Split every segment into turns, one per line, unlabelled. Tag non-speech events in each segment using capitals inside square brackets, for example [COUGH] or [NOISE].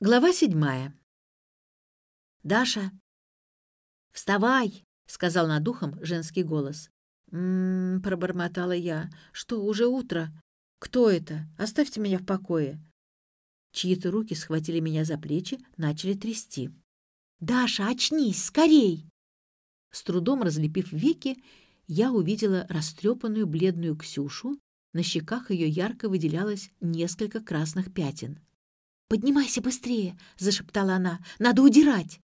Глава седьмая. «Даша!» «Вставай!» — сказал над ухом женский голос. «М-м-м», пробормотала я. «Что, уже утро? Кто это? Оставьте меня в покое!» Чьи-то руки схватили меня за плечи, начали трясти. «Даша, очнись! Скорей!» С трудом разлепив веки, я увидела растрепанную бледную Ксюшу. На щеках ее ярко выделялось несколько красных пятен. «Поднимайся быстрее!» — зашептала она. «Надо удирать!»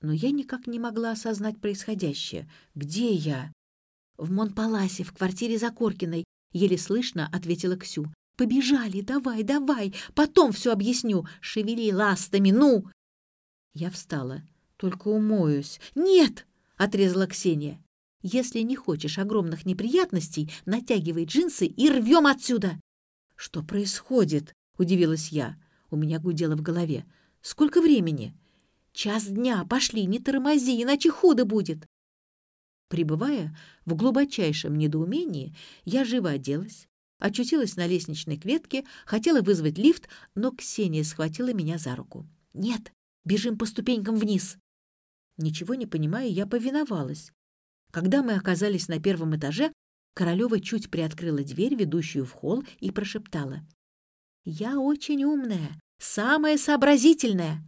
Но я никак не могла осознать происходящее. «Где я?» «В Монпаласе, в квартире Закоркиной», — еле слышно ответила Ксю. «Побежали! Давай, давай! Потом все объясню! Шевели ластами, ну!» Я встала. «Только умоюсь». «Нет!» — отрезала Ксения. «Если не хочешь огромных неприятностей, натягивай джинсы и рвем отсюда!» «Что происходит?» — удивилась я. У меня гудело в голове. «Сколько времени?» «Час дня. Пошли, не тормози, иначе худо будет». Прибывая в глубочайшем недоумении, я живо оделась, очутилась на лестничной клетке, хотела вызвать лифт, но Ксения схватила меня за руку. «Нет, бежим по ступенькам вниз». Ничего не понимая, я повиновалась. Когда мы оказались на первом этаже, Королева чуть приоткрыла дверь, ведущую в холл, и прошептала. «Я очень умная самая сообразительная!»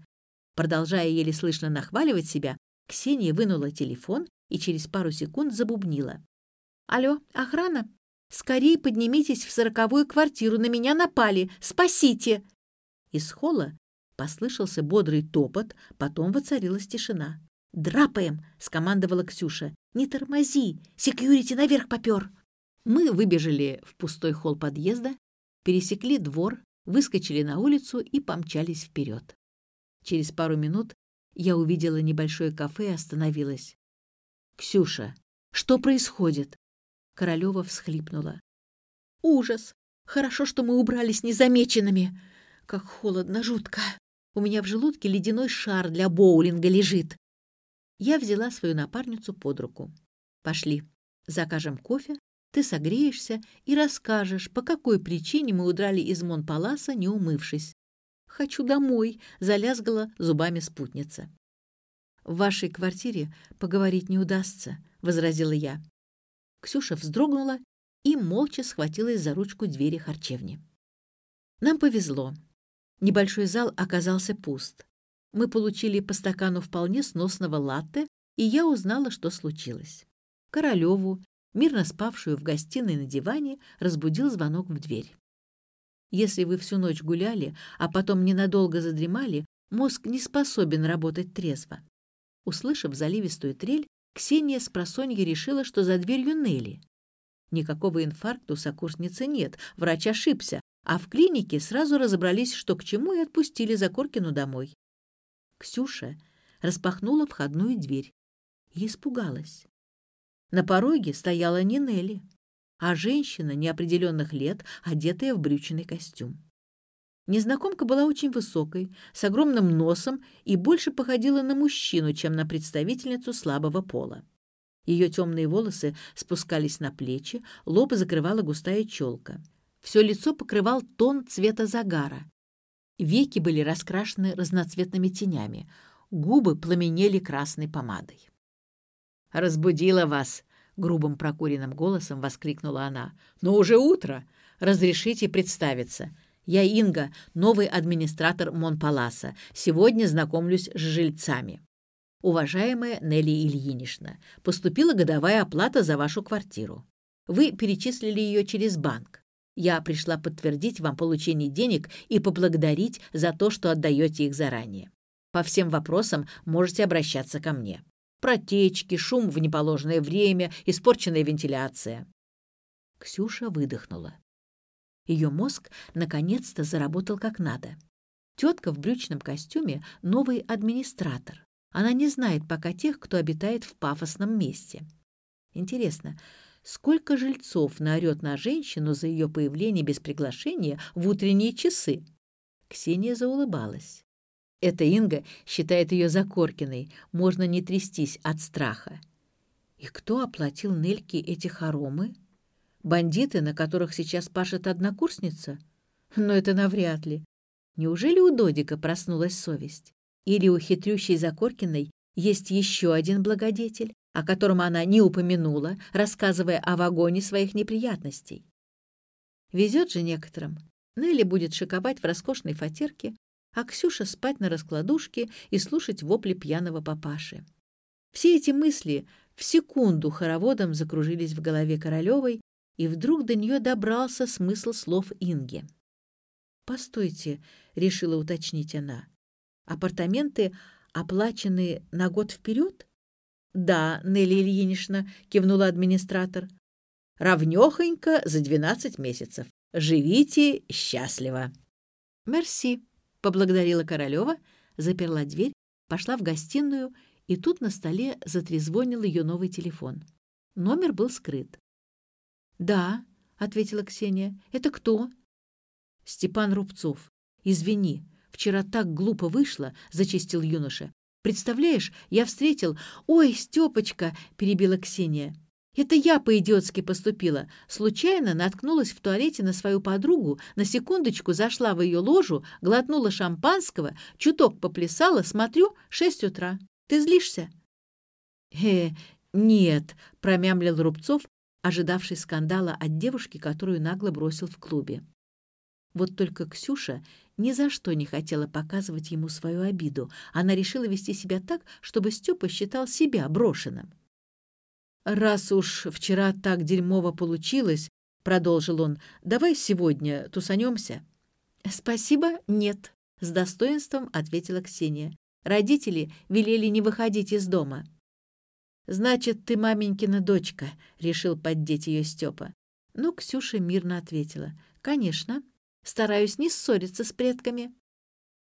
Продолжая еле слышно нахваливать себя, Ксения вынула телефон и через пару секунд забубнила. «Алло, охрана? Скорее поднимитесь в сороковую квартиру, на меня напали! Спасите!» Из холла послышался бодрый топот, потом воцарилась тишина. «Драпаем!» — скомандовала Ксюша. «Не тормози! Секьюрити наверх попер!» Мы выбежали в пустой холл подъезда, пересекли двор, выскочили на улицу и помчались вперед. Через пару минут я увидела небольшое кафе и остановилась. «Ксюша, что происходит?» Королева всхлипнула. «Ужас! Хорошо, что мы убрались незамеченными. Как холодно, жутко. У меня в желудке ледяной шар для боулинга лежит». Я взяла свою напарницу под руку. «Пошли, закажем кофе, ты согреешься и расскажешь, по какой причине мы удрали из Монпаласа, не умывшись. «Хочу домой», — залязгала зубами спутница. «В вашей квартире поговорить не удастся», — возразила я. Ксюша вздрогнула и молча схватилась за ручку двери харчевни. Нам повезло. Небольшой зал оказался пуст. Мы получили по стакану вполне сносного латте, и я узнала, что случилось. Королеву мирно спавшую в гостиной на диване, разбудил звонок в дверь. Если вы всю ночь гуляли, а потом ненадолго задремали, мозг не способен работать трезво. Услышав заливистую трель, Ксения с просонья решила, что за дверью Нелли. Никакого инфаркта у сокурсницы нет, врач ошибся, а в клинике сразу разобрались, что к чему, и отпустили Закоркину домой. Ксюша распахнула входную дверь и испугалась. На пороге стояла не Нелли, а женщина неопределенных лет, одетая в брючный костюм. Незнакомка была очень высокой, с огромным носом и больше походила на мужчину, чем на представительницу слабого пола. Ее темные волосы спускались на плечи, лоб закрывала густая челка. Все лицо покрывал тон цвета загара. Веки были раскрашены разноцветными тенями, губы пламенели красной помадой. «Разбудила вас!» — грубым прокуренным голосом воскликнула она. «Но уже утро! Разрешите представиться. Я Инга, новый администратор Монпаласа. Сегодня знакомлюсь с жильцами. Уважаемая Нелли Ильинична, поступила годовая оплата за вашу квартиру. Вы перечислили ее через банк. Я пришла подтвердить вам получение денег и поблагодарить за то, что отдаете их заранее. По всем вопросам можете обращаться ко мне протечки, шум в неположенное время, испорченная вентиляция. Ксюша выдохнула. Ее мозг наконец-то заработал как надо. Тетка в брючном костюме — новый администратор. Она не знает пока тех, кто обитает в пафосном месте. Интересно, сколько жильцов наорет на женщину за ее появление без приглашения в утренние часы? Ксения заулыбалась. Эта Инга считает ее Закоркиной, можно не трястись от страха. И кто оплатил Нельке эти хоромы? Бандиты, на которых сейчас пашет однокурсница? Но это навряд ли. Неужели у Додика проснулась совесть? Или у хитрющей Закоркиной есть еще один благодетель, о котором она не упомянула, рассказывая о вагоне своих неприятностей? Везет же некоторым. Нелли будет шиковать в роскошной фатерке, а Ксюша спать на раскладушке и слушать вопли пьяного папаши. Все эти мысли в секунду хороводом закружились в голове Королевой, и вдруг до нее добрался смысл слов Инги. «Постойте», — решила уточнить она, — «апартаменты оплачены на год вперед?» «Да, Нелли Ильинична», — кивнула администратор. «Равнёхонько за двенадцать месяцев. Живите счастливо». «Мерси», — поблагодарила Королева, заперла дверь, пошла в гостиную, и тут на столе затрезвонил ее новый телефон. Номер был скрыт. «Да», — ответила Ксения. «Это кто?» «Степан Рубцов. Извини, вчера так глупо вышло», — зачистил юноша. «Представляешь, я встретил...» «Ой, Степочка!» — перебила Ксения. Это я по-идиотски поступила. Случайно наткнулась в туалете на свою подругу, на секундочку зашла в ее ложу, глотнула шампанского, чуток поплясала, смотрю, шесть утра. Ты злишься?» «Э, нет», — промямлил Рубцов, ожидавший скандала от девушки, которую нагло бросил в клубе. Вот только Ксюша ни за что не хотела показывать ему свою обиду. Она решила вести себя так, чтобы Степа считал себя брошенным. «Раз уж вчера так дерьмово получилось, — продолжил он, — давай сегодня тусанемся». «Спасибо, нет», — с достоинством ответила Ксения. Родители велели не выходить из дома. «Значит, ты маменькина дочка», — решил поддеть ее Степа. Но Ксюша мирно ответила. «Конечно. Стараюсь не ссориться с предками».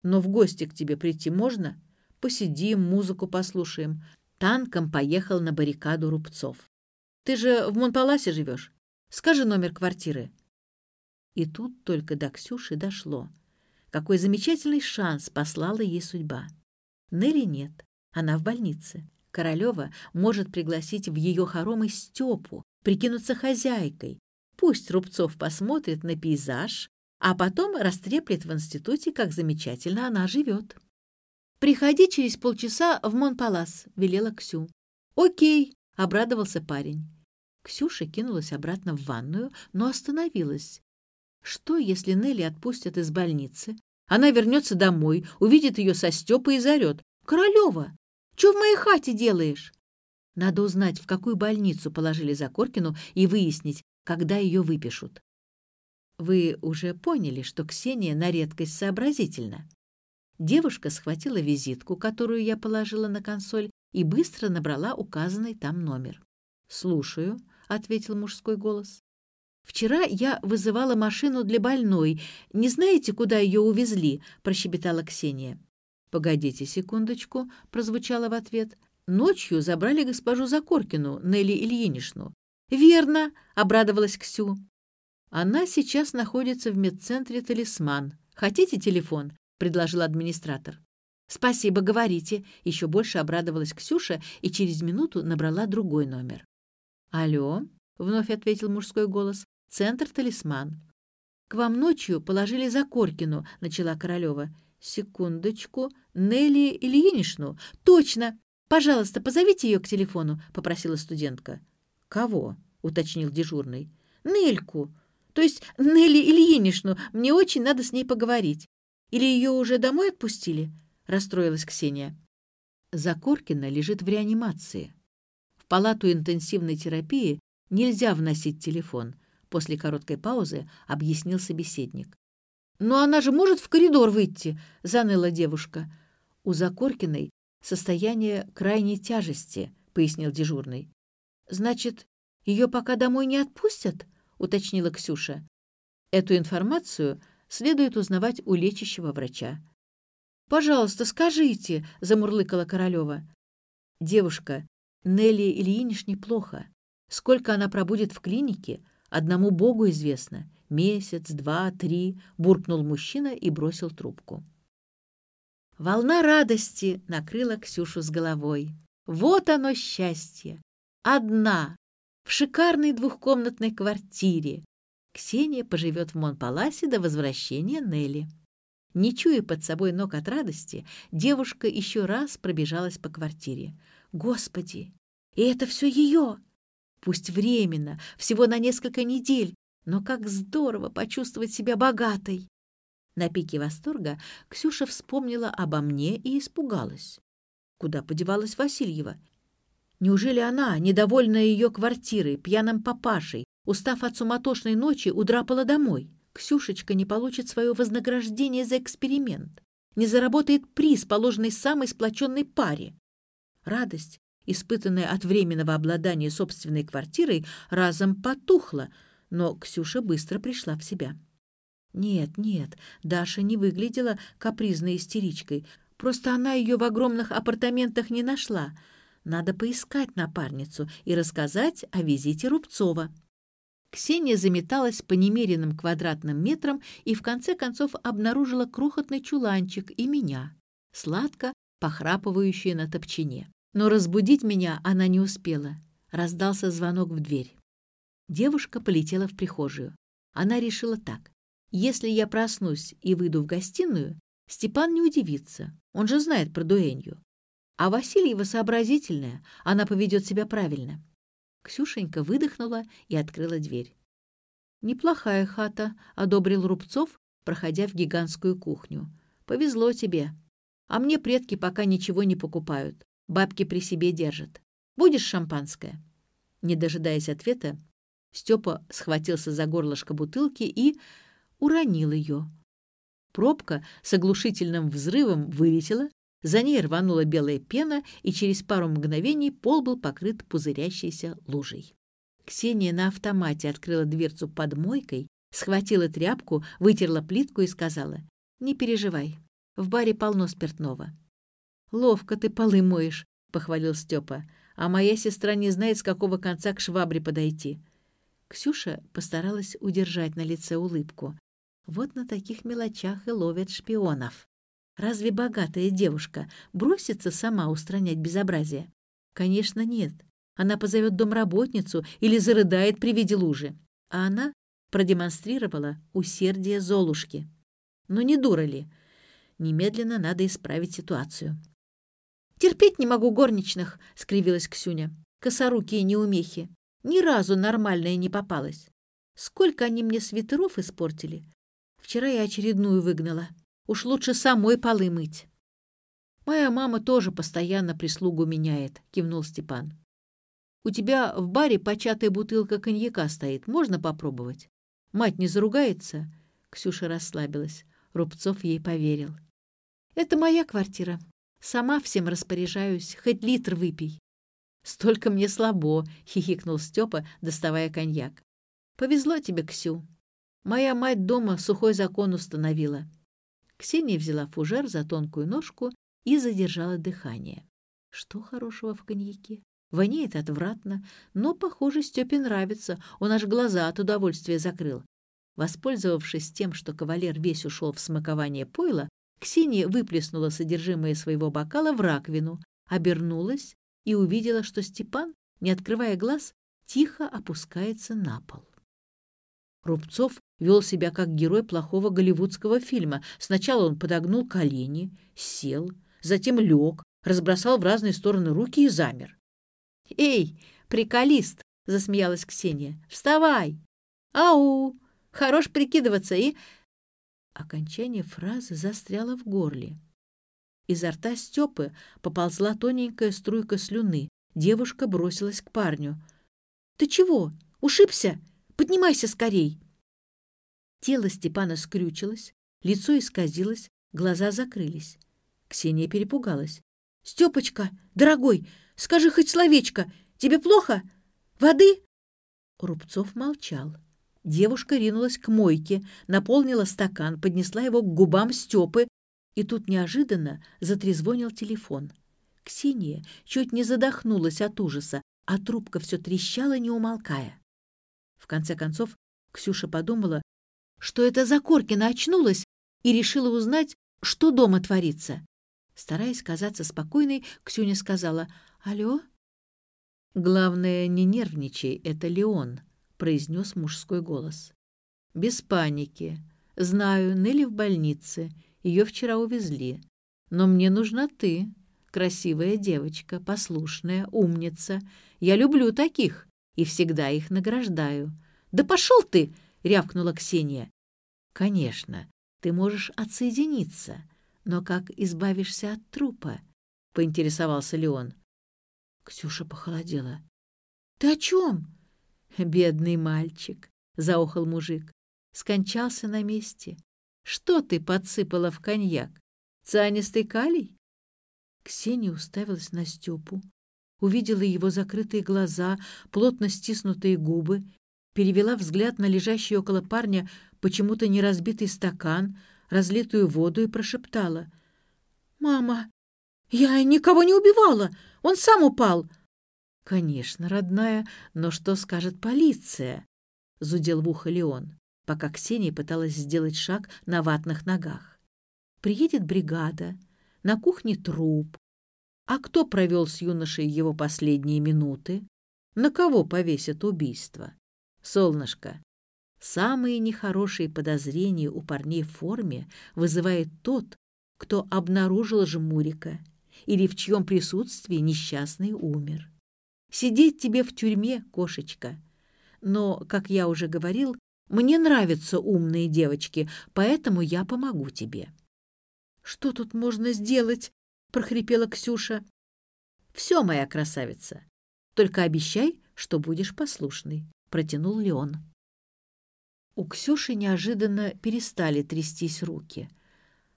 «Но в гости к тебе прийти можно? Посидим, музыку послушаем танком поехал на баррикаду Рубцов. «Ты же в Монпаласе живешь? Скажи номер квартиры». И тут только до Ксюши дошло. Какой замечательный шанс послала ей судьба. Нелли нет, она в больнице. Королева может пригласить в ее хоромы Степу, прикинуться хозяйкой. Пусть Рубцов посмотрит на пейзаж, а потом растреплет в институте, как замечательно она живет. «Приходи через полчаса в Монпалас», — велела Ксю. «Окей», — обрадовался парень. Ксюша кинулась обратно в ванную, но остановилась. Что, если Нелли отпустят из больницы? Она вернется домой, увидит ее со Степой и зарет. «Королева, что в моей хате делаешь?» Надо узнать, в какую больницу положили Закоркину и выяснить, когда ее выпишут. Вы уже поняли, что Ксения на редкость сообразительна. Девушка схватила визитку, которую я положила на консоль, и быстро набрала указанный там номер. «Слушаю», — ответил мужской голос. «Вчера я вызывала машину для больной. Не знаете, куда ее увезли?» — прощебетала Ксения. «Погодите секундочку», — прозвучало в ответ. «Ночью забрали госпожу Закоркину, Нелли Ильиничну». «Верно», — обрадовалась Ксю. «Она сейчас находится в медцентре «Талисман». Хотите телефон? — предложил администратор. «Спасибо, говорите», — еще больше обрадовалась Ксюша и через минуту набрала другой номер. «Алло», — вновь ответил мужской голос, — «центр «Талисман». «К вам ночью положили за Коркину», — начала Королева. «Секундочку. Нелли Ильиничну? Точно! Пожалуйста, позовите ее к телефону», — попросила студентка. «Кого?» — уточнил дежурный. «Нельку. То есть Нелли Ильиничну. Мне очень надо с ней поговорить». Или ее уже домой отпустили?» — расстроилась Ксения. Закоркина лежит в реанимации. В палату интенсивной терапии нельзя вносить телефон. После короткой паузы объяснил собеседник. «Но она же может в коридор выйти!» — заныла девушка. «У Закоркиной состояние крайней тяжести», — пояснил дежурный. «Значит, ее пока домой не отпустят?» — уточнила Ксюша. Эту информацию следует узнавать у лечащего врача. «Пожалуйста, скажите!» — замурлыкала Королева. «Девушка, Нелли Ильинишне плохо. Сколько она пробудет в клинике, одному Богу известно. Месяц, два, три», — буркнул мужчина и бросил трубку. Волна радости накрыла Ксюшу с головой. Вот оно счастье! Одна, в шикарной двухкомнатной квартире, Ксения поживет в Монпаласе до возвращения Нелли. Не чуя под собой ног от радости, девушка еще раз пробежалась по квартире. «Господи! И это все ее!» Пусть временно, всего на несколько недель, но как здорово почувствовать себя богатой! На пике восторга Ксюша вспомнила обо мне и испугалась. Куда подевалась Васильева? Неужели она, недовольная ее квартирой, пьяным папашей, устав от суматошной ночи, удрапала домой? Ксюшечка не получит свое вознаграждение за эксперимент, не заработает приз, положенный самой сплоченной паре. Радость, испытанная от временного обладания собственной квартирой, разом потухла, но Ксюша быстро пришла в себя. Нет, нет, Даша не выглядела капризной истеричкой, просто она ее в огромных апартаментах не нашла. Надо поискать напарницу и рассказать о визите Рубцова. Ксения заметалась по немеренным квадратным метрам и в конце концов обнаружила крохотный чуланчик и меня, сладко похрапывающую на топчине. Но разбудить меня она не успела. Раздался звонок в дверь. Девушка полетела в прихожую. Она решила так. Если я проснусь и выйду в гостиную, Степан не удивится. Он же знает про дуэнью. А Васильева сообразительная, она поведет себя правильно. Ксюшенька выдохнула и открыла дверь. «Неплохая хата», — одобрил Рубцов, проходя в гигантскую кухню. «Повезло тебе. А мне предки пока ничего не покупают. Бабки при себе держат. Будешь шампанское?» Не дожидаясь ответа, Степа схватился за горлышко бутылки и уронил ее. Пробка с оглушительным взрывом вылетела, за ней рванула белая пена, и через пару мгновений пол был покрыт пузырящейся лужей. Ксения на автомате открыла дверцу под мойкой, схватила тряпку, вытерла плитку и сказала, «Не переживай, в баре полно спиртного». «Ловко ты полы моешь», — похвалил Степа, «а моя сестра не знает, с какого конца к швабре подойти». Ксюша постаралась удержать на лице улыбку. Вот на таких мелочах и ловят шпионов. Разве богатая девушка бросится сама устранять безобразие? Конечно, нет. Она позовет домработницу или зарыдает при виде лужи. А она продемонстрировала усердие Золушки. Но не дура ли? Немедленно надо исправить ситуацию. «Терпеть не могу горничных», — скривилась Ксюня. «Косорукие неумехи. Ни разу нормальная не попалась. Сколько они мне свитеров испортили. Вчера я очередную выгнала. Уж лучше самой полы мыть. «Моя мама тоже постоянно прислугу меняет», — кивнул Степан. «У тебя в баре початая бутылка коньяка стоит. Можно попробовать? Мать не заругается?» Ксюша расслабилась. Рубцов ей поверил. «Это моя квартира. Сама всем распоряжаюсь. Хоть литр выпей». «Столько мне слабо», [LAUGHS] — хихикнул Степа, доставая коньяк. «Повезло тебе, Ксю. Моя мать дома сухой закон установила. Ксения взяла фужер за тонкую ножку и задержала дыхание. Что хорошего в коньяке? Воняет отвратно, но, похоже, Степе нравится, он аж глаза от удовольствия закрыл. Воспользовавшись тем, что кавалер весь ушел в смакование пойла, Ксения выплеснула содержимое своего бокала в раковину, обернулась и увидела, что Степан, не открывая глаз, тихо опускается на пол. Рубцов вел себя как герой плохого голливудского фильма. Сначала он подогнул колени, сел, затем лег, разбросал в разные стороны руки и замер. «Эй, приколист!» — засмеялась Ксения. «Вставай! Ау! Хорош прикидываться и...» Окончание фразы застряло в горле. Изо рта Степы поползла тоненькая струйка слюны. Девушка бросилась к парню. «Ты чего? Ушибся? Поднимайся скорей!» Тело Степана скрючилось, лицо исказилось, глаза закрылись. Ксения перепугалась. «Степочка, дорогой, скажи хоть словечко. Тебе плохо? Воды?» Рубцов молчал. Девушка ринулась к мойке, наполнила стакан, поднесла его к губам Степы, и тут неожиданно затрезвонил телефон. Ксения чуть не задохнулась от ужаса, а трубка все трещала, не умолкая. В конце концов, Ксюша подумала, что это Закоркина очнулась и решила узнать, что дома творится. Стараясь казаться спокойной, Ксюня сказала «Алло?» «Главное, не нервничай, это Леон», — произнес мужской голос. «Без паники. Знаю, Нелли в больнице, Ее вчера увезли. Но мне нужна ты, красивая девочка, послушная, умница. Я люблю таких и всегда их награждаю. «Да пошел ты!» — рявкнула Ксения. «Конечно, ты можешь отсоединиться, но как избавишься от трупа?» — поинтересовался Леон. Ксюша похолодела. «Ты о чем?» «Бедный мальчик», — заохал мужик. «Скончался на месте. Что ты подсыпала в коньяк? Цианистый калий?» Ксения уставилась на Степу, увидела его закрытые глаза, плотно стиснутые губы, перевела взгляд на лежащий около парня почему-то неразбитый стакан, разлитую воду и прошептала. «Мама, я никого не убивала! Он сам упал!» «Конечно, родная, но что скажет полиция?» — зудел в ухо Леон, пока Ксения пыталась сделать шаг на ватных ногах. «Приедет бригада, на кухне труп. А кто провел с юношей его последние минуты? На кого повесят убийство? Солнышко, самые нехорошие подозрения у парней в форме вызывает тот, кто обнаружил жмурика или в чьем присутствии несчастный умер. Сидеть тебе в тюрьме, кошечка. Но, как я уже говорил, мне нравятся умные девочки, поэтому я помогу тебе. «Что тут можно сделать?» — прохрипела Ксюша. «Все, моя красавица. Только обещай, что будешь послушной», — протянул Леон. У Ксюши неожиданно перестали трястись руки.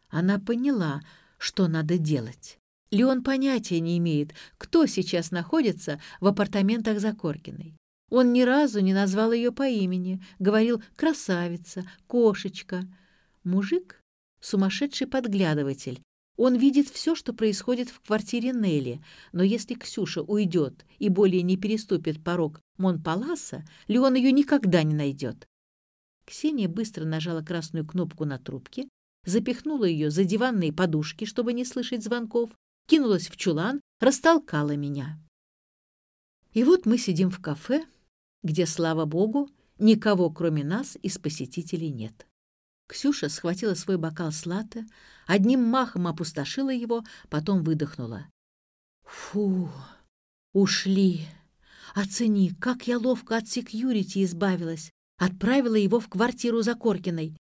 Она поняла, что надо делать. Леон понятия не имеет, кто сейчас находится в апартаментах Закоркиной. Он ни разу не назвал ее по имени, говорил «красавица», «кошечка». Мужик — сумасшедший подглядыватель. Он видит все, что происходит в квартире Нелли, но если Ксюша уйдет и более не переступит порог Монпаласа, Леон ее никогда не найдет. Ксения быстро нажала красную кнопку на трубке, запихнула ее за диванные подушки, чтобы не слышать звонков, кинулась в чулан, растолкала меня. И вот мы сидим в кафе, где, слава богу, никого, кроме нас, из посетителей нет. Ксюша схватила свой бокал с латте, одним махом опустошила его, потом выдохнула. «Фу, ушли! Оцени, как я ловко от секьюрити избавилась! Отправила его в квартиру за Коркиной.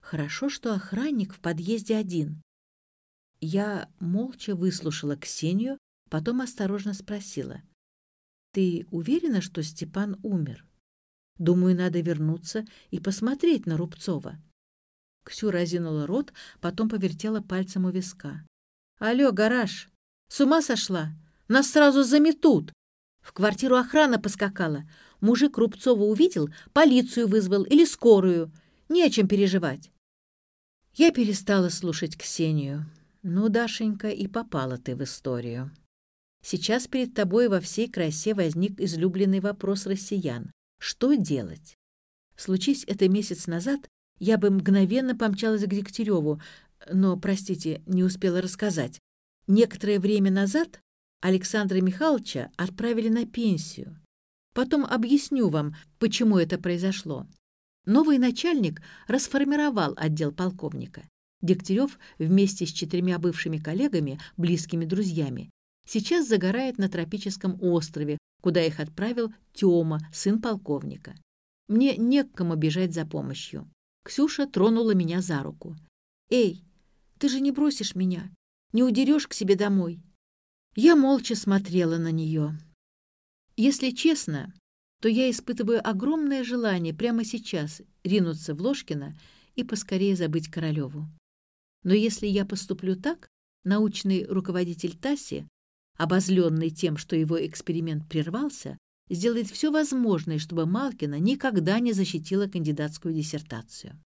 Хорошо, что охранник в подъезде один. Я молча выслушала Ксению, потом осторожно спросила. «Ты уверена, что Степан умер? Думаю, надо вернуться и посмотреть на Рубцова». Ксю разинула рот, потом повертела пальцем у виска. «Алло, гараж! С ума сошла? Нас сразу заметут!» В квартиру охрана поскакала. Мужик Рубцова увидел, полицию вызвал или скорую. Не о чем переживать. Я перестала слушать Ксению. Ну, Дашенька, и попала ты в историю. Сейчас перед тобой во всей красе возник излюбленный вопрос россиян. Что делать? Случись это месяц назад, я бы мгновенно помчалась к Дегтяреву, но, простите, не успела рассказать. Некоторое время назад Александра Михайловича отправили на пенсию. Потом объясню вам, почему это произошло. Новый начальник расформировал отдел полковника. Дегтярев вместе с четырьмя бывшими коллегами, близкими друзьями, сейчас загорает на тропическом острове, куда их отправил Тёма, сын полковника. Мне не к кому бежать за помощью. Ксюша тронула меня за руку. «Эй, ты же не бросишь меня, не удерешь к себе домой». Я молча смотрела на нее. Если честно, то я испытываю огромное желание прямо сейчас ринуться в Ложкина и поскорее забыть Королеву. Но если я поступлю так, научный руководитель Таси, обозленный тем, что его эксперимент прервался, сделает все возможное, чтобы Малкина никогда не защитила кандидатскую диссертацию.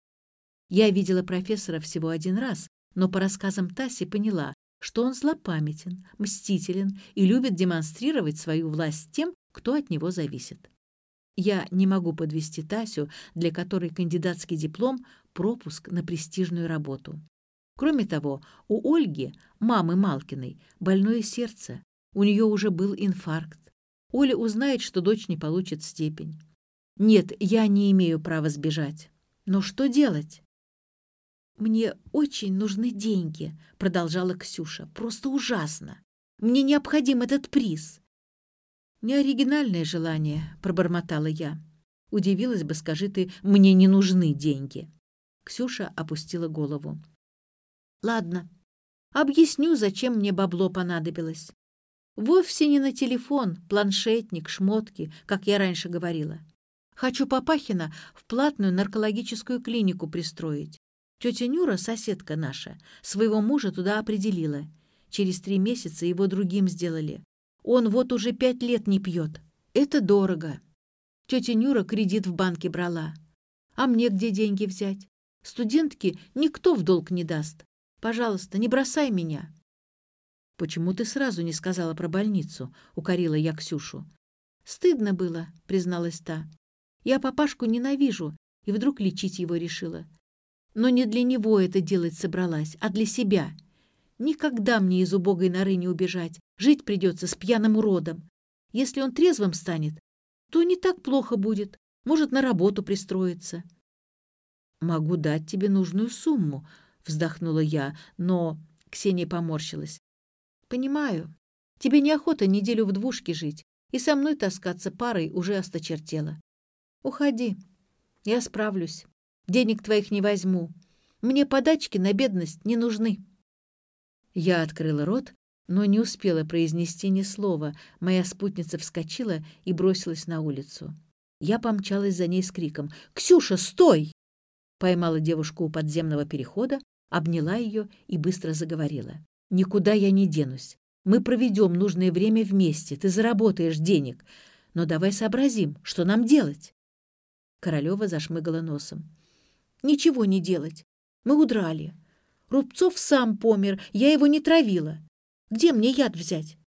Я видела профессора всего один раз, но по рассказам Таси поняла, что он злопамятен, мстителен и любит демонстрировать свою власть тем, кто от него зависит. Я не могу подвести Тасю, для которой кандидатский диплом — пропуск на престижную работу. Кроме того, у Ольги, мамы Малкиной, больное сердце. У нее уже был инфаркт. Оля узнает, что дочь не получит степень. Нет, я не имею права сбежать. Но что делать? «Мне очень нужны деньги», — продолжала Ксюша. «Просто ужасно. Мне необходим этот приз». «Неоригинальное желание», — пробормотала я. Удивилась бы, скажи ты, мне не нужны деньги. Ксюша опустила голову. Ладно, объясню, зачем мне бабло понадобилось. Вовсе не на телефон, планшетник, шмотки, как я раньше говорила. Хочу Папахина в платную наркологическую клинику пристроить. Тетя Нюра, соседка наша, своего мужа туда определила. Через три месяца его другим сделали. Он вот уже пять лет не пьет. Это дорого. Тетя Нюра кредит в банке брала. А мне где деньги взять? Студентке никто в долг не даст. Пожалуйста, не бросай меня. «Почему ты сразу не сказала про больницу?» — укорила я Ксюшу. «Стыдно было», — призналась та. «Я папашку ненавижу, и вдруг лечить его решила. Но не для него это делать собралась, а для себя. Никогда мне из убогой норы не убежать, жить придется с пьяным уродом. Если он трезвым станет, то не так плохо будет. Может, на работу пристроиться. «Могу дать тебе нужную сумму», — вздохнула я, но Ксения поморщилась. «Понимаю. Тебе неохота неделю в двушке жить, и со мной таскаться парой уже осточертела. Уходи. Я справлюсь. Денег твоих не возьму. Мне подачки на бедность не нужны». Я открыла рот, но не успела произнести ни слова. Моя спутница вскочила и бросилась на улицу. Я помчалась за ней с криком «Ксюша, стой!» Поймала девушку у подземного перехода, обняла ее и быстро заговорила. «Никуда я не денусь. Мы проведем нужное время вместе, ты заработаешь денег. Но давай сообразим, что нам делать?» Королева зашмыгала носом. «Ничего не делать. Мы удрали. Рубцов сам помер, я его не травила. Где мне яд взять?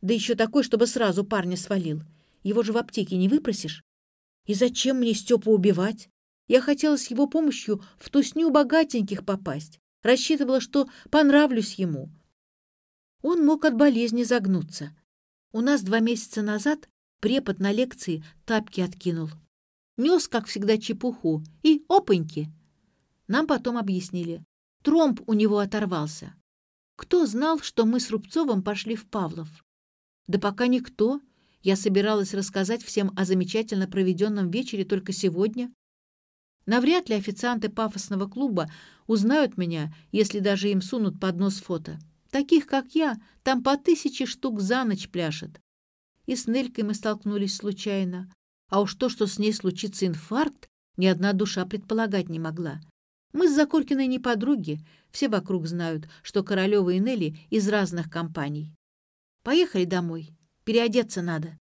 Да еще такой, чтобы сразу парня свалил. Его же в аптеке не выпросишь. И зачем мне Степу убивать? Я хотела с его помощью в тусню богатеньких попасть. Рассчитывала, что понравлюсь ему. Он мог от болезни загнуться. У нас два месяца назад препод на лекции тапки откинул. Нес, как всегда, чепуху. И опаньки! Нам потом объяснили. Тромб у него оторвался. Кто знал, что мы с Рубцовым пошли в Павлов? Да пока никто. Я собиралась рассказать всем о замечательно проведенном вечере только сегодня. Навряд ли официанты пафосного клуба узнают меня, если даже им сунут под нос фото. Таких, как я, там по тысяче штук за ночь пляшет. И с Нелькой мы столкнулись случайно. А уж то, что с ней случится инфаркт, ни одна душа предполагать не могла. Мы с Закоркиной не подруги, все вокруг знают, что Королева и Нелли из разных компаний. Поехали домой, переодеться надо.